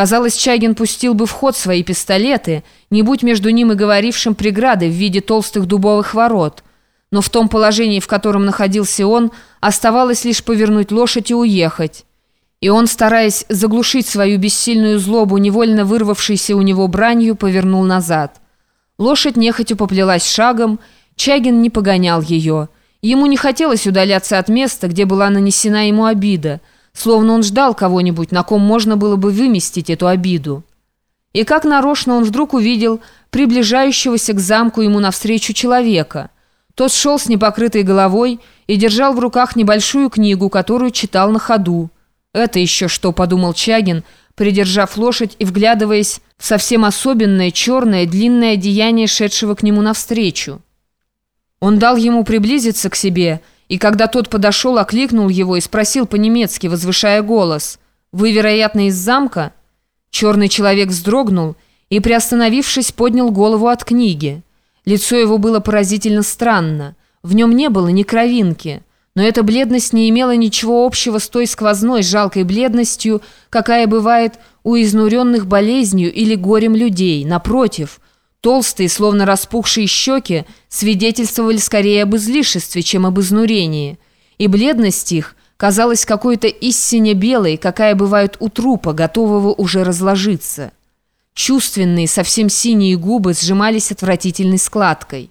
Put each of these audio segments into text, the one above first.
Казалось, Чагин пустил бы в ход свои пистолеты, не будь между ним и говорившим преграды в виде толстых дубовых ворот. Но в том положении, в котором находился он, оставалось лишь повернуть лошадь и уехать. И он, стараясь заглушить свою бессильную злобу, невольно вырвавшейся у него бранью, повернул назад. Лошадь нехотя поплелась шагом, Чагин не погонял ее. Ему не хотелось удаляться от места, где была нанесена ему обида – словно он ждал кого-нибудь, на ком можно было бы выместить эту обиду. И как нарочно он вдруг увидел приближающегося к замку ему навстречу человека. Тот шел с непокрытой головой и держал в руках небольшую книгу, которую читал на ходу. «Это еще что?» – подумал Чагин, придержав лошадь и вглядываясь в совсем особенное черное длинное одеяние шедшего к нему навстречу. Он дал ему приблизиться к себе – и когда тот подошел, окликнул его и спросил по-немецки, возвышая голос, «Вы, вероятно, из замка?» Черный человек вздрогнул и, приостановившись, поднял голову от книги. Лицо его было поразительно странно. В нем не было ни кровинки, но эта бледность не имела ничего общего с той сквозной жалкой бледностью, какая бывает у изнуренных болезнью или горем людей. Напротив – Толстые, словно распухшие щеки, свидетельствовали скорее об излишестве, чем об изнурении, и бледность их казалась какой-то истине белой, какая бывает у трупа, готового уже разложиться. Чувственные, совсем синие губы сжимались отвратительной складкой.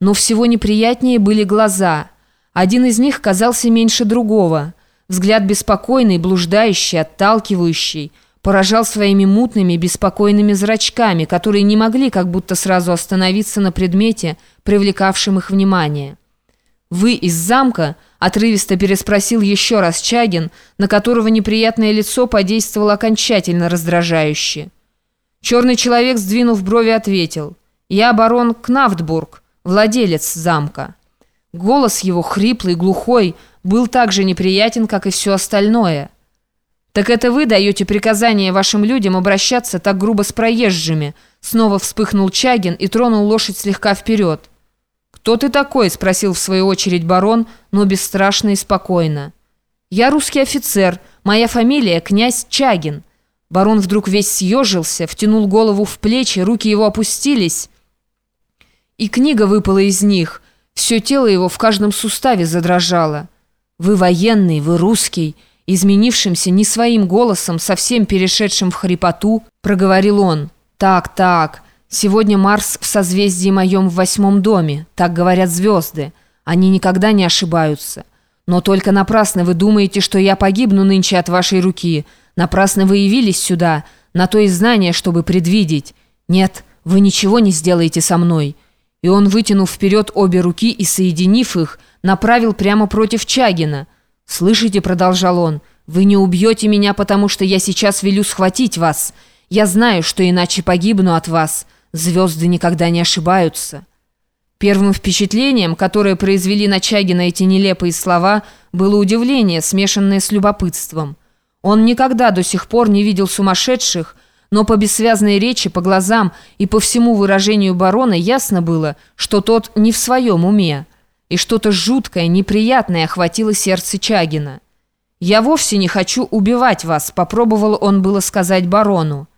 Но всего неприятнее были глаза. Один из них казался меньше другого. Взгляд беспокойный, блуждающий, отталкивающий – поражал своими мутными, беспокойными зрачками, которые не могли как будто сразу остановиться на предмете, привлекавшем их внимание. «Вы из замка?» – отрывисто переспросил еще раз Чагин, на которого неприятное лицо подействовало окончательно раздражающе. Черный человек, сдвинув брови, ответил «Я барон Кнафтбург, владелец замка». Голос его, хриплый, глухой, был так же неприятен, как и все остальное – «Так это вы даете приказание вашим людям обращаться так грубо с проезжими?» Снова вспыхнул Чагин и тронул лошадь слегка вперед. «Кто ты такой?» – спросил в свою очередь барон, но бесстрашно и спокойно. «Я русский офицер. Моя фамилия – князь Чагин». Барон вдруг весь съежился, втянул голову в плечи, руки его опустились. И книга выпала из них. Все тело его в каждом суставе задрожало. «Вы военный, вы русский». Изменившимся не своим голосом, совсем перешедшим в хрипоту, проговорил он. «Так, так, сегодня Марс в созвездии моем в восьмом доме, так говорят звезды. Они никогда не ошибаются. Но только напрасно вы думаете, что я погибну нынче от вашей руки. Напрасно вы явились сюда, на то и знание, чтобы предвидеть. Нет, вы ничего не сделаете со мной». И он, вытянув вперед обе руки и соединив их, направил прямо против Чагина – «Слышите?» — продолжал он. «Вы не убьете меня, потому что я сейчас велю схватить вас. Я знаю, что иначе погибну от вас. Звезды никогда не ошибаются». Первым впечатлением, которое произвели на Чагина эти нелепые слова, было удивление, смешанное с любопытством. Он никогда до сих пор не видел сумасшедших, но по бессвязной речи, по глазам и по всему выражению барона ясно было, что тот не в своем уме и что-то жуткое, неприятное охватило сердце Чагина. «Я вовсе не хочу убивать вас», — попробовал он было сказать барону.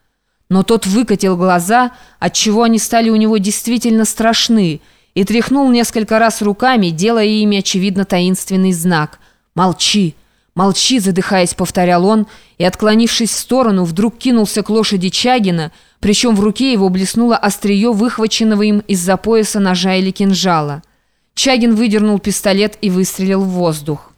Но тот выкатил глаза, отчего они стали у него действительно страшны, и тряхнул несколько раз руками, делая ими, очевидно, таинственный знак. «Молчи! Молчи!» — задыхаясь, повторял он, и, отклонившись в сторону, вдруг кинулся к лошади Чагина, причем в руке его блеснуло острие выхваченного им из-за пояса ножа или кинжала. Чагин выдернул пистолет и выстрелил в воздух.